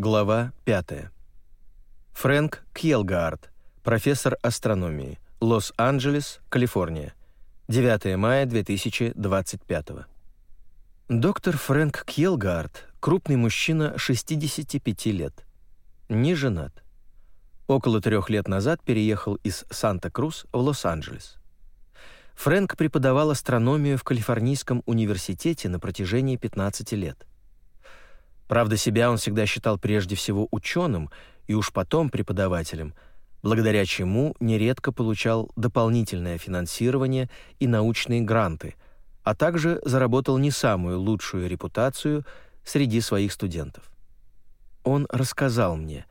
Глава 5. Фрэнк Кьелгаард, профессор астрономии, Лос-Анджелес, Калифорния. 9 мая 2025. Доктор Фрэнк Кьелгаард – крупный мужчина 65 лет. Не женат. Около трех лет назад переехал из Санта-Крус в Лос-Анджелес. Фрэнк преподавал астрономию в Калифорнийском университете на протяжении 15 лет. Правда, себя он всегда считал прежде всего ученым и уж потом преподавателем, благодаря чему нередко получал дополнительное финансирование и научные гранты, а также заработал не самую лучшую репутацию среди своих студентов. Он рассказал мне,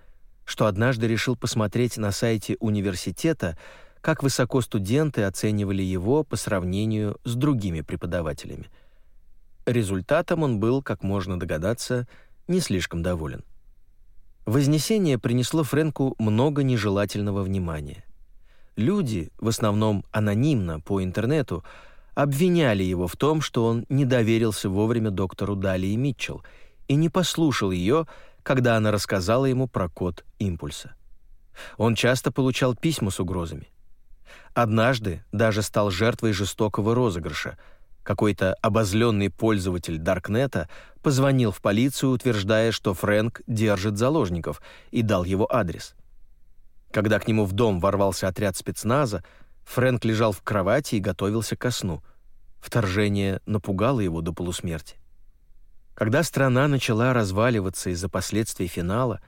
что однажды решил посмотреть на сайте университета, как высоко студенты оценивали его по сравнению с другими преподавателями. Результатом он был, как можно догадаться, не слишком доволен. Вознесение принесло Френку много нежелательного внимания. Люди, в основном анонимно по интернету, обвиняли его в том, что он не доверился вовремя доктору Далии Митчелл и не послушал ее, когда она рассказала ему про код импульса. Он часто получал письма с угрозами. Однажды даже стал жертвой жестокого розыгрыша – какой-то обозленный пользователь Даркнета позвонил в полицию, утверждая, что Фрэнк держит заложников, и дал его адрес. Когда к нему в дом ворвался отряд спецназа, Фрэнк лежал в кровати и готовился ко сну. Вторжение напугало его до полусмерти. Когда страна начала разваливаться из-за последствий финала,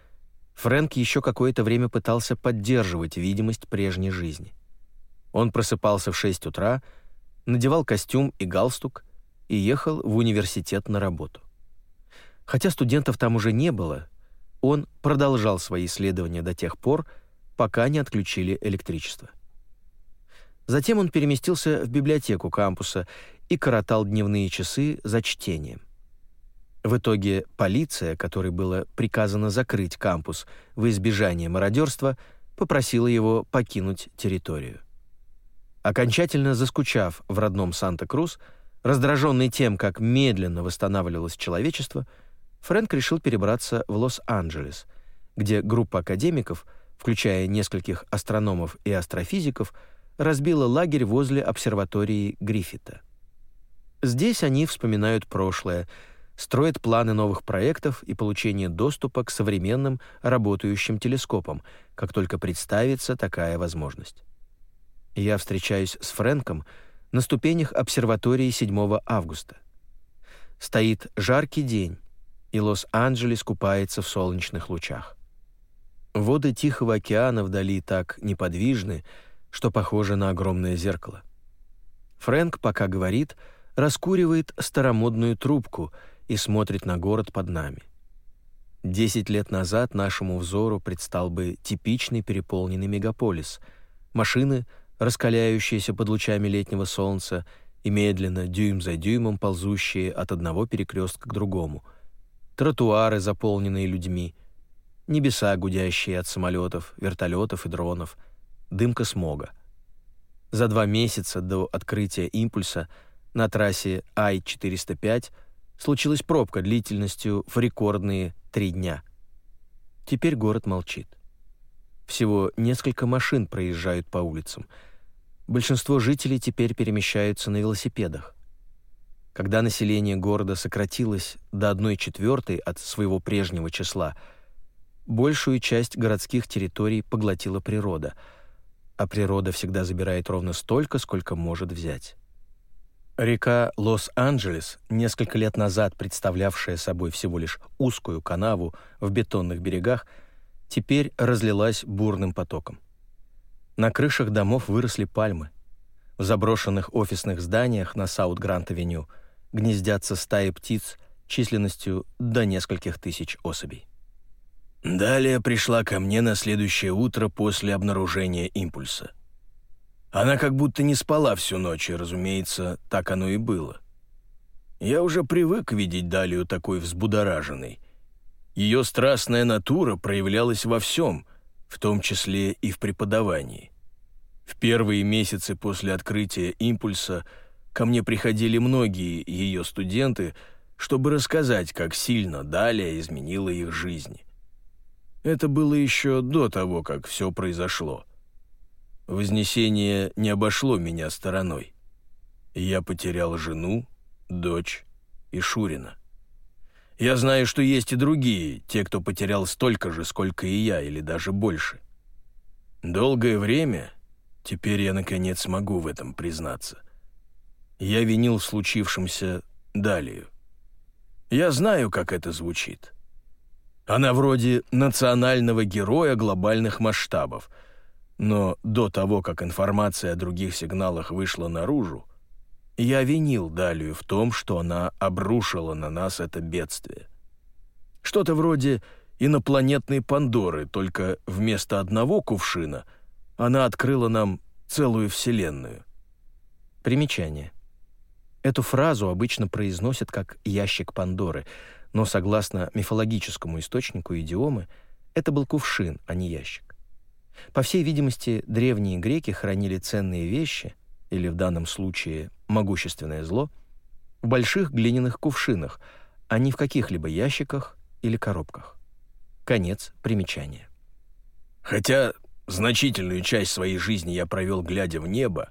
Фрэнк еще какое-то время пытался поддерживать видимость прежней жизни. Он просыпался в 6 утра, надевал костюм и галстук и ехал в университет на работу. Хотя студентов там уже не было, он продолжал свои исследования до тех пор, пока не отключили электричество. Затем он переместился в библиотеку кампуса и коротал дневные часы за чтением. В итоге полиция, которой было приказано закрыть кампус в избежание мародерства, попросила его покинуть территорию. Окончательно заскучав в родном Санта-Крус, раздраженный тем, как медленно восстанавливалось человечество, Фрэнк решил перебраться в Лос-Анджелес, где группа академиков, включая нескольких астрономов и астрофизиков, разбила лагерь возле обсерватории Гриффита. Здесь они вспоминают прошлое, строят планы новых проектов и получение доступа к современным работающим телескопам, как только представится такая возможность. Я встречаюсь с Фрэнком на ступенях обсерватории 7 августа. Стоит жаркий день, и Лос-Анджелес купается в солнечных лучах. Воды Тихого океана вдали так неподвижны, что похожи на огромное зеркало. Фрэнк, пока говорит, раскуривает старомодную трубку и смотрит на город под нами. Десять лет назад нашему взору предстал бы типичный переполненный мегаполис. Машины — раскаляющиеся под лучами летнего солнца и медленно, дюйм за дюймом, ползущие от одного перекрестка к другому, тротуары, заполненные людьми, небеса, гудящие от самолетов, вертолетов и дронов, дымка смога. За два месяца до открытия импульса на трассе Ай-405 случилась пробка длительностью в рекордные три дня. Теперь город молчит. Всего несколько машин проезжают по улицам — большинство жителей теперь перемещаются на велосипедах. Когда население города сократилось до 1 четвертой от своего прежнего числа, большую часть городских территорий поглотила природа, а природа всегда забирает ровно столько, сколько может взять. Река Лос-Анджелес, несколько лет назад представлявшая собой всего лишь узкую канаву в бетонных берегах, теперь разлилась бурным потоком. На крышах домов выросли пальмы. В заброшенных офисных зданиях на Саут-Грант-авеню гнездятся стаи птиц численностью до нескольких тысяч особей. Далее пришла ко мне на следующее утро после обнаружения импульса. Она как будто не спала всю ночь, и, разумеется, так оно и было. Я уже привык видеть Далию такой взбудораженной. Ее страстная натура проявлялась во всем, в том числе и в преподавании. В первые месяцы после открытия «Импульса» ко мне приходили многие ее студенты, чтобы рассказать, как сильно Далия изменила их жизни. Это было еще до того, как все произошло. Вознесение не обошло меня стороной. Я потерял жену, дочь и Шурина. Я знаю, что есть и другие, те, кто потерял столько же, сколько и я, или даже больше. Долгое время, теперь я наконец могу в этом признаться, я винил в Далию. Я знаю, как это звучит. Она вроде национального героя глобальных масштабов, но до того, как информация о других сигналах вышла наружу, я винил Далию в том, что она обрушила на нас это бедствие. Что-то вроде инопланетной Пандоры, только вместо одного кувшина она открыла нам целую вселенную. Примечание. Эту фразу обычно произносят как «ящик Пандоры», но, согласно мифологическому источнику идиомы, это был кувшин, а не ящик. По всей видимости, древние греки хранили ценные вещи, или в данном случае могущественное зло, в больших глиняных кувшинах, а не в каких-либо ящиках или коробках. Конец примечания. Хотя значительную часть своей жизни я провел, глядя в небо,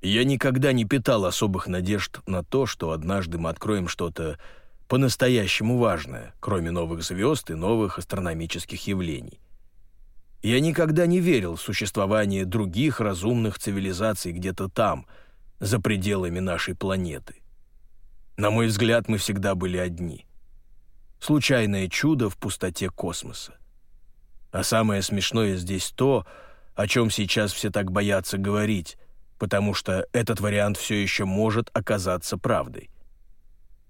я никогда не питал особых надежд на то, что однажды мы откроем что-то по-настоящему важное, кроме новых звезд и новых астрономических явлений. Я никогда не верил в существование других разумных цивилизаций где-то там, за пределами нашей планеты. На мой взгляд, мы всегда были одни. Случайное чудо в пустоте космоса. А самое смешное здесь то, о чем сейчас все так боятся говорить, потому что этот вариант все еще может оказаться правдой.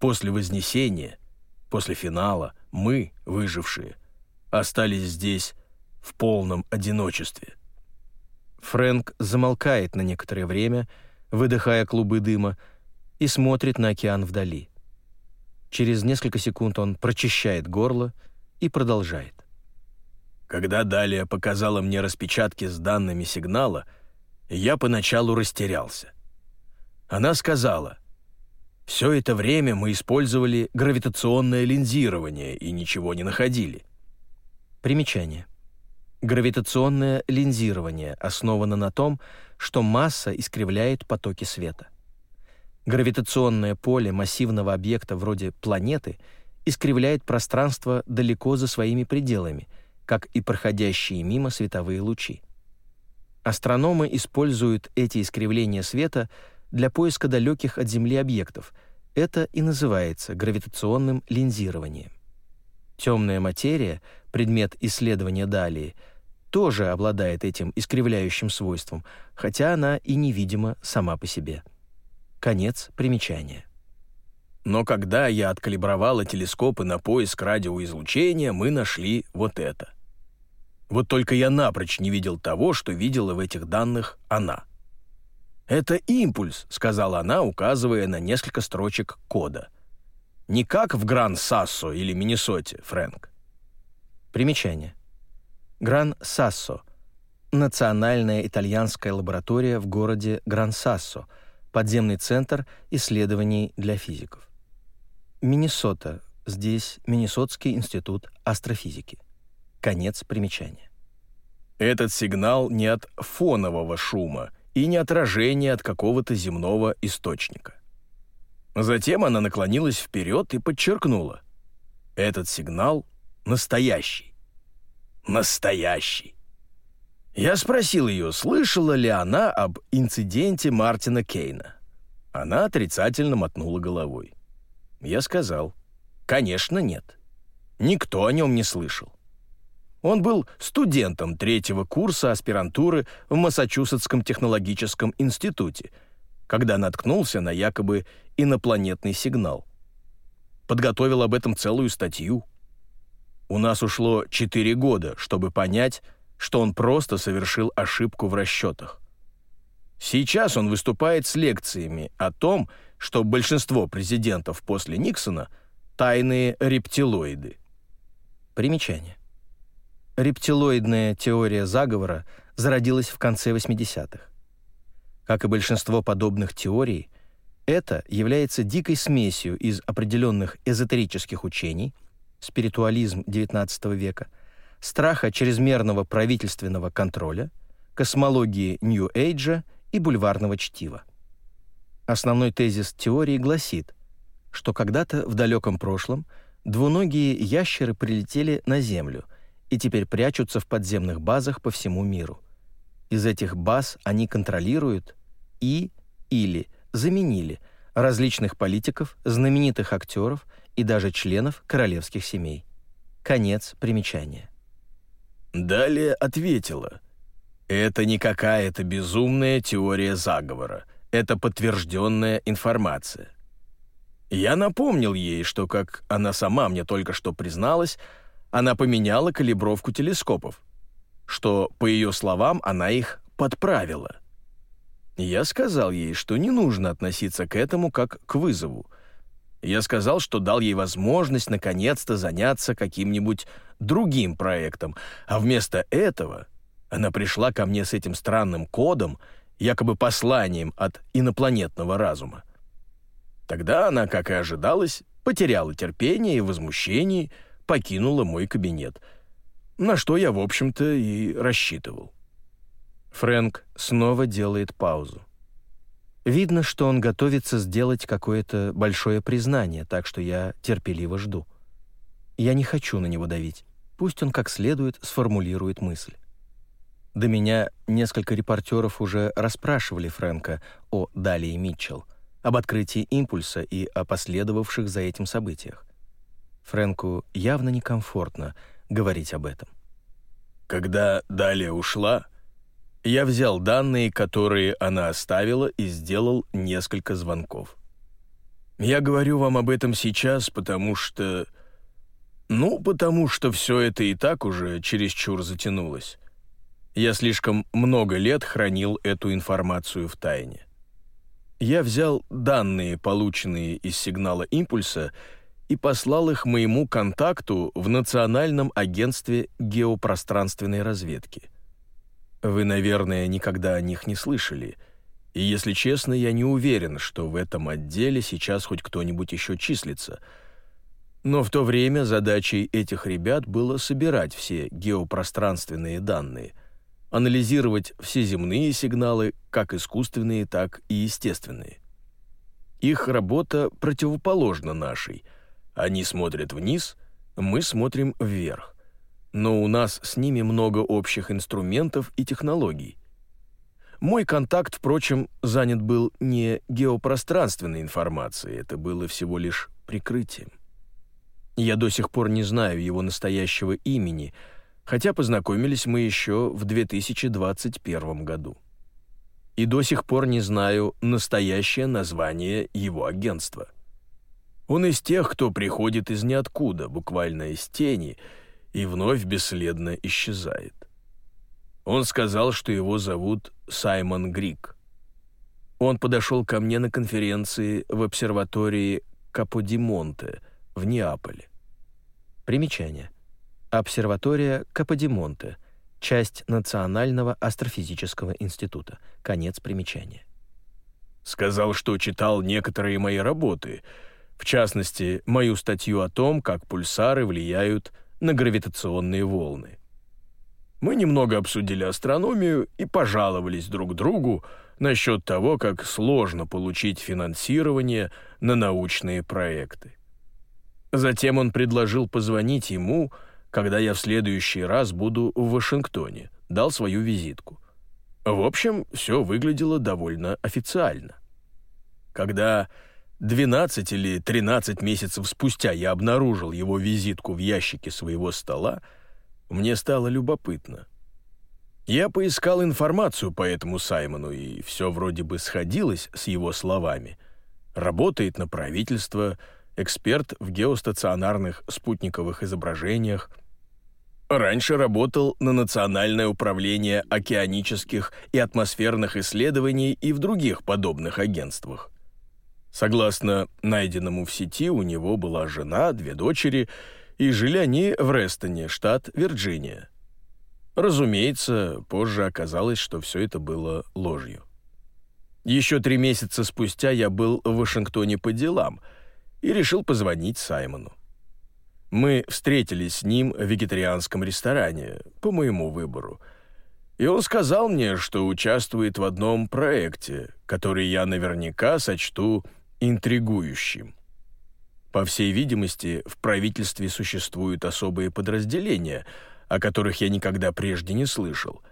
После Вознесения, после финала, мы, выжившие, остались здесь в полном одиночестве. Фрэнк замолкает на некоторое время, выдыхая клубы дыма, и смотрит на океан вдали. Через несколько секунд он прочищает горло и продолжает. Когда Далия показала мне распечатки с данными сигнала, я поначалу растерялся. Она сказала, «Все это время мы использовали гравитационное линзирование и ничего не находили». Примечание. Гравитационное линзирование основано на том, что масса искривляет потоки света. Гравитационное поле массивного объекта вроде планеты искривляет пространство далеко за своими пределами, как и проходящие мимо световые лучи. Астрономы используют эти искривления света для поиска далеких от Земли объектов. Это и называется гравитационным линзированием. Темная материя, предмет исследования Далии, тоже обладает этим искривляющим свойством, хотя она и невидима сама по себе. Конец примечания. Но когда я откалибровала телескопы на поиск радиоизлучения, мы нашли вот это. Вот только я напрочь не видел того, что видела в этих данных она. «Это импульс», — сказала она, указывая на несколько строчек кода — не как в Гран-Сассо или Миннесоте, Фрэнк. Примечание. Гран-Сассо – национальная итальянская лаборатория в городе Гран-Сассо, подземный центр исследований для физиков. Миннесота – здесь Миннесотский институт астрофизики. Конец примечания. Этот сигнал не от фонового шума и не отражение от какого-то земного источника. Затем она наклонилась вперед и подчеркнула. Этот сигнал настоящий. Настоящий. Я спросил ее, слышала ли она об инциденте Мартина Кейна. Она отрицательно мотнула головой. Я сказал, конечно, нет. Никто о нем не слышал. Он был студентом третьего курса аспирантуры в Массачусетском технологическом институте — когда наткнулся на якобы инопланетный сигнал. Подготовил об этом целую статью. У нас ушло четыре года, чтобы понять, что он просто совершил ошибку в расчетах. Сейчас он выступает с лекциями о том, что большинство президентов после Никсона — тайные рептилоиды. Примечание. Рептилоидная теория заговора зародилась в конце 80-х. Как и большинство подобных теорий, это является дикой смесью из определенных эзотерических учений, спиритуализм XIX века, страха чрезмерного правительственного контроля, космологии Нью-Эйджа и бульварного чтива. Основной тезис теории гласит, что когда-то в далеком прошлом двуногие ящеры прилетели на Землю и теперь прячутся в подземных базах по всему миру. Из этих баз они контролируют и или заменили различных политиков, знаменитых актеров и даже членов королевских семей. Конец примечания. Далее ответила. Это не какая-то безумная теория заговора. Это подтвержденная информация. Я напомнил ей, что, как она сама мне только что призналась, она поменяла калибровку телескопов, что, по ее словам, она их подправила. Я сказал ей, что не нужно относиться к этому как к вызову. Я сказал, что дал ей возможность наконец-то заняться каким-нибудь другим проектом, а вместо этого она пришла ко мне с этим странным кодом, якобы посланием от инопланетного разума. Тогда она, как и ожидалось, потеряла терпение и возмущение, покинула мой кабинет, на что я, в общем-то, и рассчитывал. Фрэнк снова делает паузу. Видно, что он готовится сделать какое-то большое признание, так что я терпеливо жду. Я не хочу на него давить. Пусть он как следует сформулирует мысль. До меня несколько репортеров уже расспрашивали Фрэнка о Далии Митчелл, об открытии импульса и о последовавших за этим событиях. Фрэнку явно некомфортно говорить об этом. Когда Далия ушла, я взял данные, которые она оставила, и сделал несколько звонков. Я говорю вам об этом сейчас, потому что... Ну, потому что все это и так уже чересчур затянулось. Я слишком много лет хранил эту информацию в тайне. Я взял данные, полученные из сигнала импульса, и послал их моему контакту в Национальном агентстве геопространственной разведки. Вы, наверное, никогда о них не слышали, и, если честно, я не уверен, что в этом отделе сейчас хоть кто-нибудь еще числится. Но в то время задачей этих ребят было собирать все геопространственные данные — анализировать все земные сигналы, как искусственные, так и естественные. Их работа противоположна нашей. Они смотрят вниз, мы смотрим вверх. Но у нас с ними много общих инструментов и технологий. Мой контакт, впрочем, занят был не геопространственной информацией, это было всего лишь прикрытием. Я до сих пор не знаю его настоящего имени — хотя познакомились мы еще в 2021 году. И до сих пор не знаю настоящее название его агентства. Он из тех, кто приходит из ниоткуда, буквально из тени, и вновь бесследно исчезает. Он сказал, что его зовут Саймон Грик. Он подошел ко мне на конференции в обсерватории Каподимонте в Неаполе. Примечание. Обсерватория Каподимонте, часть Национального астрофизического института. Конец примечания. Сказал, что читал некоторые мои работы, в частности, мою статью о том, как пульсары влияют на гравитационные волны. Мы немного обсудили астрономию и пожаловались друг другу насчет того, как сложно получить финансирование на научные проекты. Затем он предложил позвонить ему когда я в следующий раз буду в Вашингтоне, дал свою визитку. В общем, все выглядело довольно официально. Когда 12 или 13 месяцев спустя я обнаружил его визитку в ящике своего стола, мне стало любопытно. Я поискал информацию по этому Саймону, и все вроде бы сходилось с его словами. Работает на правительство, эксперт в геостационарных спутниковых изображениях. Раньше работал на Национальное управление океанических и атмосферных исследований и в других подобных агентствах. Согласно найденному в сети, у него была жена, две дочери, и жили они в Рестоне, штат Вирджиния. Разумеется, позже оказалось, что все это было ложью. Еще три месяца спустя я был в Вашингтоне по делам — и решил позвонить Саймону. Мы встретились с ним в вегетарианском ресторане, по моему выбору. И он сказал мне, что участвует в одном проекте, который я наверняка сочту интригующим. По всей видимости, в правительстве существуют особые подразделения, о которых я никогда прежде не слышал.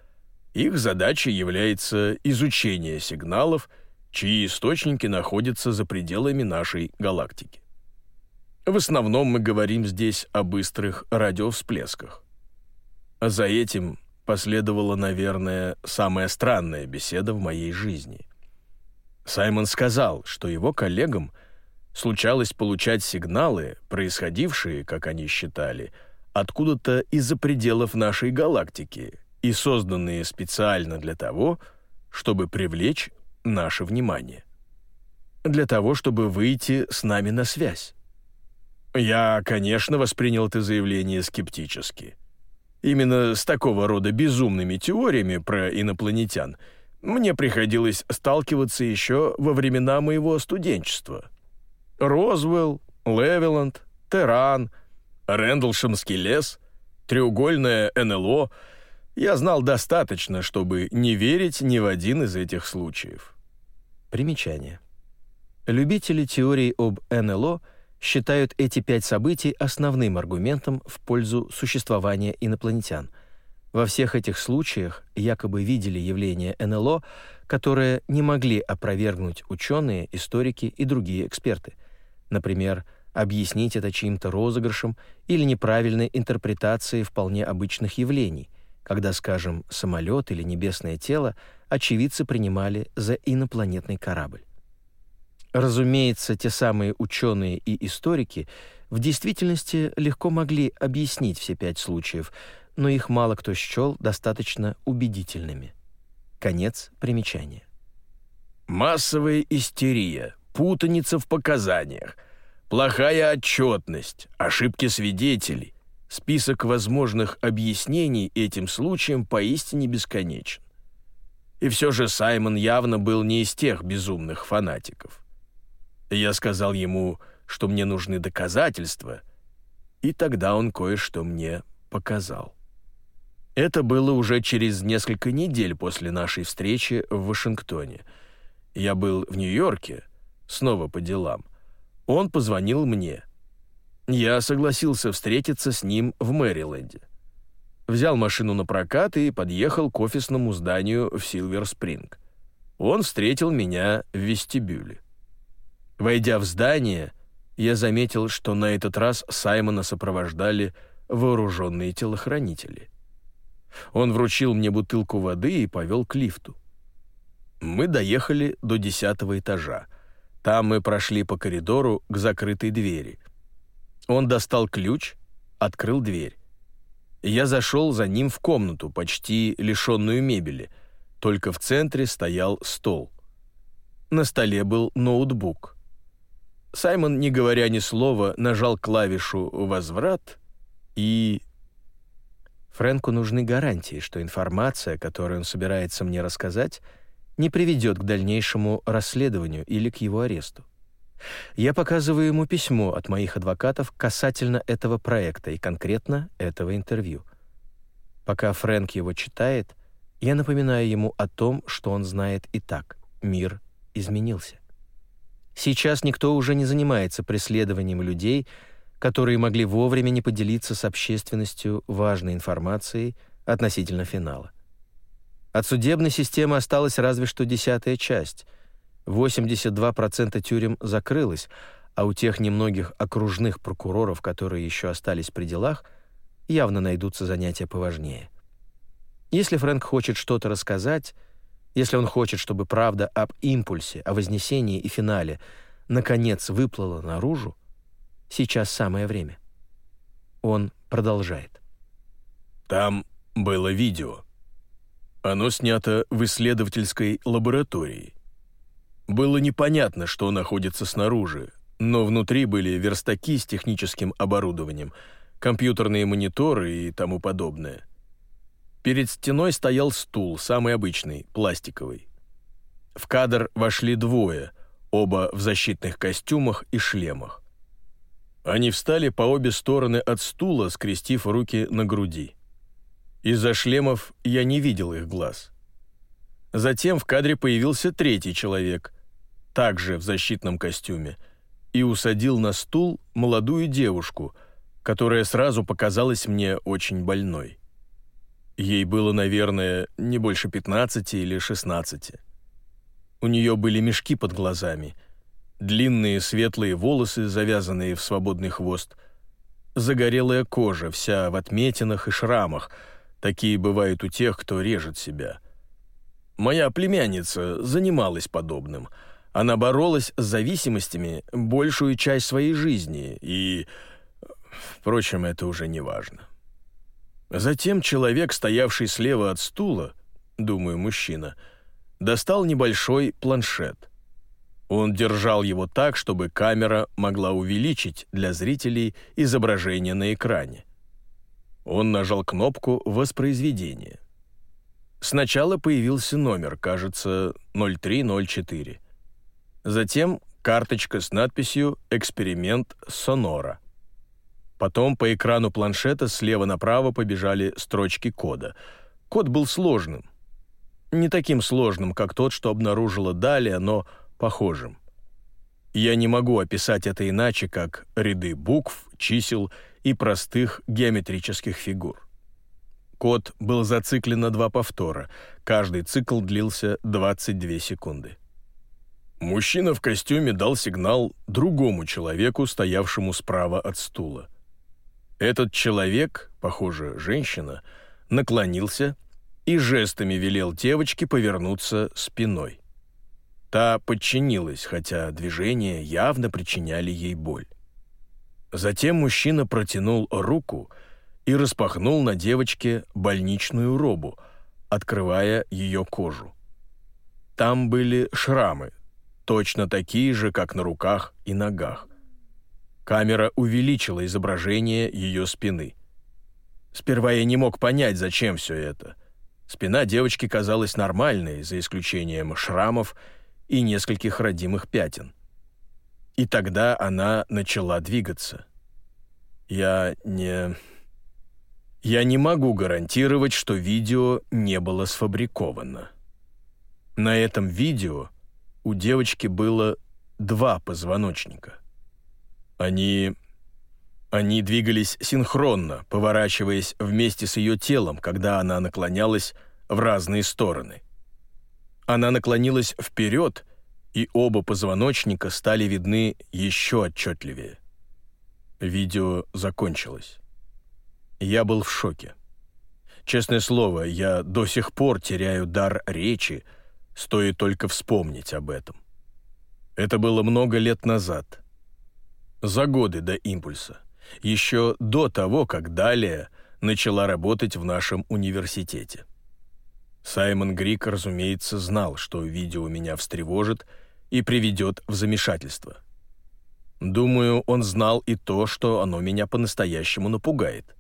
Их задачей является изучение сигналов, чьи источники находятся за пределами нашей галактики. В основном мы говорим здесь о быстрых радиовсплесках. За этим последовала, наверное, самая странная беседа в моей жизни. Саймон сказал, что его коллегам случалось получать сигналы, происходившие, как они считали, откуда-то из-за пределов нашей галактики и созданные специально для того, чтобы привлечь наше внимание. Для того, чтобы выйти с нами на связь. Я, конечно, воспринял это заявление скептически. Именно с такого рода безумными теориями про инопланетян мне приходилось сталкиваться еще во времена моего студенчества. Розвелл, Левеланд, Теран, Рэндалшемский лес, треугольное НЛО — я знал достаточно, чтобы не верить ни в один из этих случаев. Примечание. Любители теории об НЛО — считают эти пять событий основным аргументом в пользу существования инопланетян. Во всех этих случаях якобы видели явления НЛО, которые не могли опровергнуть ученые, историки и другие эксперты. Например, объяснить это чьим-то розыгрышем или неправильной интерпретацией вполне обычных явлений, когда, скажем, самолет или небесное тело очевидцы принимали за инопланетный корабль. Разумеется, те самые ученые и историки в действительности легко могли объяснить все пять случаев, но их мало кто счел достаточно убедительными. Конец примечания. Массовая истерия, путаница в показаниях, плохая отчетность, ошибки свидетелей. Список возможных объяснений этим случаям поистине бесконечен. И все же Саймон явно был не из тех безумных фанатиков. Я сказал ему, что мне нужны доказательства, и тогда он кое-что мне показал. Это было уже через несколько недель после нашей встречи в Вашингтоне. Я был в Нью-Йорке, снова по делам. Он позвонил мне. Я согласился встретиться с ним в Мэриленде. Взял машину на прокат и подъехал к офисному зданию в Силвер-Спринг. Он встретил меня в вестибюле. Войдя в здание, я заметил, что на этот раз Саймона сопровождали вооруженные телохранители. Он вручил мне бутылку воды и повел к лифту. Мы доехали до десятого этажа. Там мы прошли по коридору к закрытой двери. Он достал ключ, открыл дверь. Я зашел за ним в комнату, почти лишенную мебели. Только в центре стоял стол. На столе был ноутбук. Саймон, не говоря ни слова, нажал клавишу «Возврат» и... Фрэнку нужны гарантии, что информация, которую он собирается мне рассказать, не приведет к дальнейшему расследованию или к его аресту. Я показываю ему письмо от моих адвокатов касательно этого проекта и конкретно этого интервью. Пока Фрэнк его читает, я напоминаю ему о том, что он знает и так. Мир изменился. Сейчас никто уже не занимается преследованием людей, которые могли вовремя не поделиться с общественностью важной информацией относительно финала. От судебной системы осталась разве что десятая часть. 82% тюрем закрылось, а у тех немногих окружных прокуроров, которые еще остались при делах, явно найдутся занятия поважнее. Если Фрэнк хочет что-то рассказать, если он хочет, чтобы правда об импульсе, о вознесении и финале наконец выплыла наружу, сейчас самое время. Он продолжает. Там было видео. Оно снято в исследовательской лаборатории. Было непонятно, что находится снаружи, но внутри были верстаки с техническим оборудованием, компьютерные мониторы и тому подобное. Перед стеной стоял стул, самый обычный, пластиковый. В кадр вошли двое, оба в защитных костюмах и шлемах. Они встали по обе стороны от стула, скрестив руки на груди. Из-за шлемов я не видел их глаз. Затем в кадре появился третий человек, также в защитном костюме, и усадил на стул молодую девушку, которая сразу показалась мне очень больной. Ей было, наверное, не больше 15 или 16. У нее были мешки под глазами, длинные светлые волосы, завязанные в свободный хвост, загорелая кожа, вся в отметинах и шрамах, такие бывают у тех, кто режет себя. Моя племянница занималась подобным. Она боролась с зависимостями большую часть своей жизни, и... Впрочем, это уже не важно. Затем человек, стоявший слева от стула, думаю, мужчина, достал небольшой планшет. Он держал его так, чтобы камера могла увеличить для зрителей изображение на экране. Он нажал кнопку воспроизведения. Сначала появился номер, кажется, 0304. Затем карточка с надписью «Эксперимент Сонора». Потом по экрану планшета слева направо побежали строчки кода. Код был сложным. Не таким сложным, как тот, что обнаружила Далия, но похожим. Я не могу описать это иначе, как ряды букв, чисел и простых геометрических фигур. Код был зациклен на два повтора. Каждый цикл длился 22 секунды. Мужчина в костюме дал сигнал другому человеку, стоявшему справа от стула. Этот человек, похоже, женщина, наклонился и жестами велел девочке повернуться спиной. Та подчинилась, хотя движения явно причиняли ей боль. Затем мужчина протянул руку и распахнул на девочке больничную робу, открывая ее кожу. Там были шрамы, точно такие же, как на руках и ногах. Камера увеличила изображение ее спины. Сперва я не мог понять, зачем все это. Спина девочки казалась нормальной, за исключением шрамов и нескольких родимых пятен. И тогда она начала двигаться. Я не... Я не могу гарантировать, что видео не было сфабриковано. На этом видео у девочки было два позвоночника — они... Они двигались синхронно, поворачиваясь вместе с ее телом, когда она наклонялась в разные стороны. Она наклонилась вперед, и оба позвоночника стали видны еще отчетливее. Видео закончилось. Я был в шоке. Честное слово, я до сих пор теряю дар речи, стоит только вспомнить об этом. Это было много лет назад — за годы до импульса, еще до того, как Далия начала работать в нашем университете. Саймон Грик, разумеется, знал, что видео меня встревожит и приведет в замешательство. Думаю, он знал и то, что оно меня по-настоящему напугает.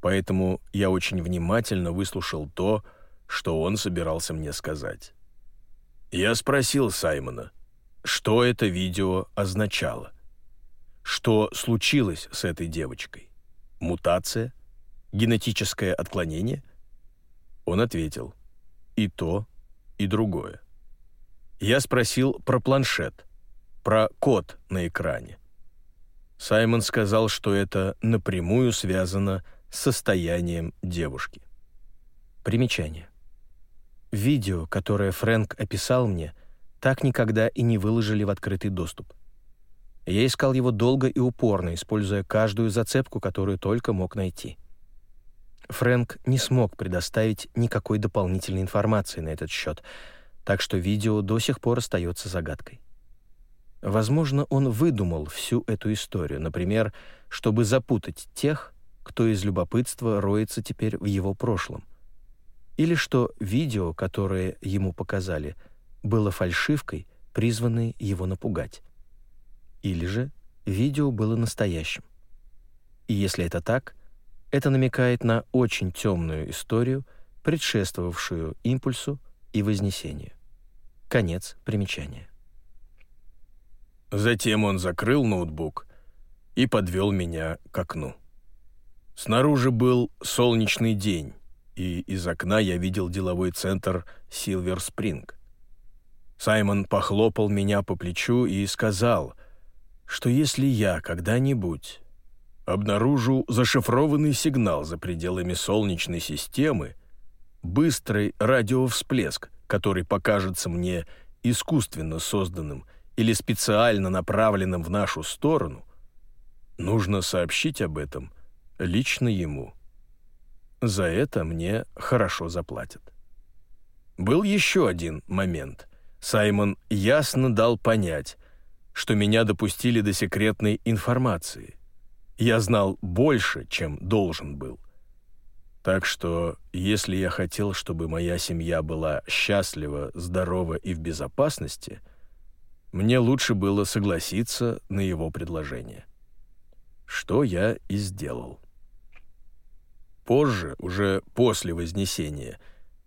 Поэтому я очень внимательно выслушал то, что он собирался мне сказать. Я спросил Саймона, что это видео означало что случилось с этой девочкой. Мутация? Генетическое отклонение? Он ответил, и то, и другое. Я спросил про планшет, про код на экране. Саймон сказал, что это напрямую связано с состоянием девушки. Примечание. Видео, которое Фрэнк описал мне, так никогда и не выложили в открытый доступ. Я искал его долго и упорно, используя каждую зацепку, которую только мог найти. Фрэнк не смог предоставить никакой дополнительной информации на этот счет, так что видео до сих пор остается загадкой. Возможно, он выдумал всю эту историю, например, чтобы запутать тех, кто из любопытства роется теперь в его прошлом. Или что видео, которое ему показали, было фальшивкой, призванной его напугать. Или же видео было настоящим. И если это так, это намекает на очень темную историю, предшествовавшую импульсу и вознесению. Конец примечания. Затем он закрыл ноутбук и подвел меня к окну. Снаружи был солнечный день, и из окна я видел деловой центр Силвер Спринг. Саймон похлопал меня по плечу и сказал, что если я когда-нибудь обнаружу зашифрованный сигнал за пределами Солнечной системы, быстрый радиовсплеск, который покажется мне искусственно созданным или специально направленным в нашу сторону, нужно сообщить об этом лично ему. За это мне хорошо заплатят. Был еще один момент. Саймон ясно дал понять, что меня допустили до секретной информации. Я знал больше, чем должен был. Так что, если я хотел, чтобы моя семья была счастлива, здорова и в безопасности, мне лучше было согласиться на его предложение. Что я и сделал. Позже, уже после Вознесения,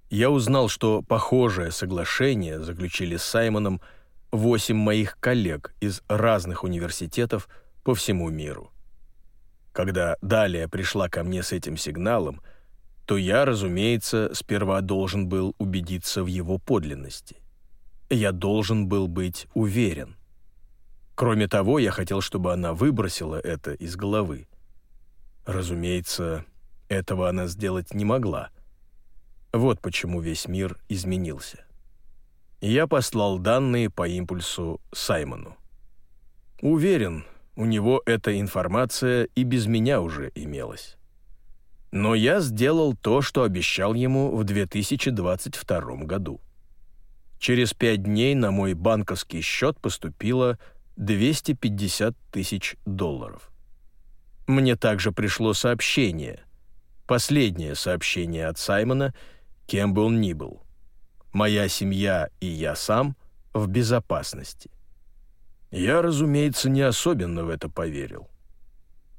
я узнал, что похожее соглашение заключили с Саймоном восемь моих коллег из разных университетов по всему миру. Когда Далия пришла ко мне с этим сигналом, то я, разумеется, сперва должен был убедиться в его подлинности. Я должен был быть уверен. Кроме того, я хотел, чтобы она выбросила это из головы. Разумеется, этого она сделать не могла. Вот почему весь мир изменился. Я послал данные по импульсу Саймону. Уверен, у него эта информация и без меня уже имелась. Но я сделал то, что обещал ему в 2022 году. Через пять дней на мой банковский счет поступило 250 тысяч долларов. Мне также пришло сообщение – Последнее сообщение от Саймона, кем бы он ни был. «Моя семья и я сам в безопасности». Я, разумеется, не особенно в это поверил.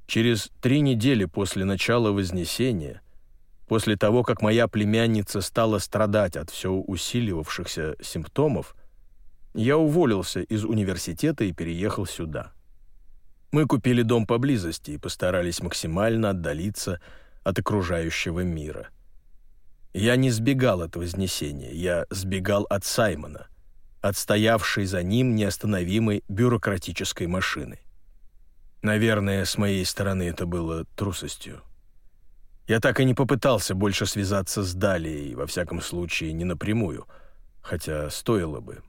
Через три недели после начала Вознесения, после того, как моя племянница стала страдать от все усиливавшихся симптомов, я уволился из университета и переехал сюда. Мы купили дом поблизости и постарались максимально отдалиться от окружающего мира. Я не сбегал от Вознесения, я сбегал от Саймона, от стоявшей за ним неостановимой бюрократической машины. Наверное, с моей стороны это было трусостью. Я так и не попытался больше связаться с Далией, во всяком случае, не напрямую, хотя стоило бы.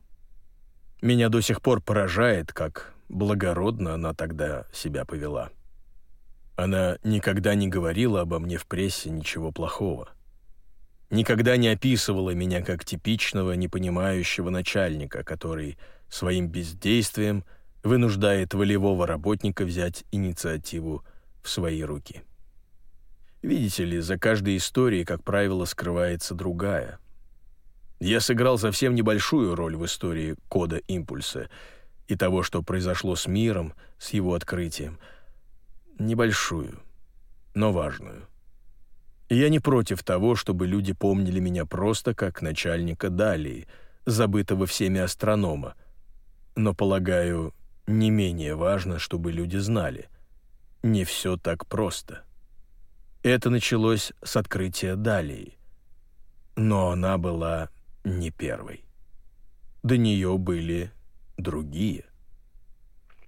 Меня до сих пор поражает, как благородно она тогда себя повела. Она никогда не говорила обо мне в прессе ничего плохого. Никогда не описывала меня как типичного непонимающего начальника, который своим бездействием вынуждает волевого работника взять инициативу в свои руки. Видите ли, за каждой историей, как правило, скрывается другая. Я сыграл совсем небольшую роль в истории кода импульса и того, что произошло с миром, с его открытием — Небольшую, но важную. Я не против того, чтобы люди помнили меня просто как начальника Далии, забытого всеми астронома. Но, полагаю, не менее важно, чтобы люди знали. Не все так просто. Это началось с открытия Далии. Но она была не первой. До нее были другие.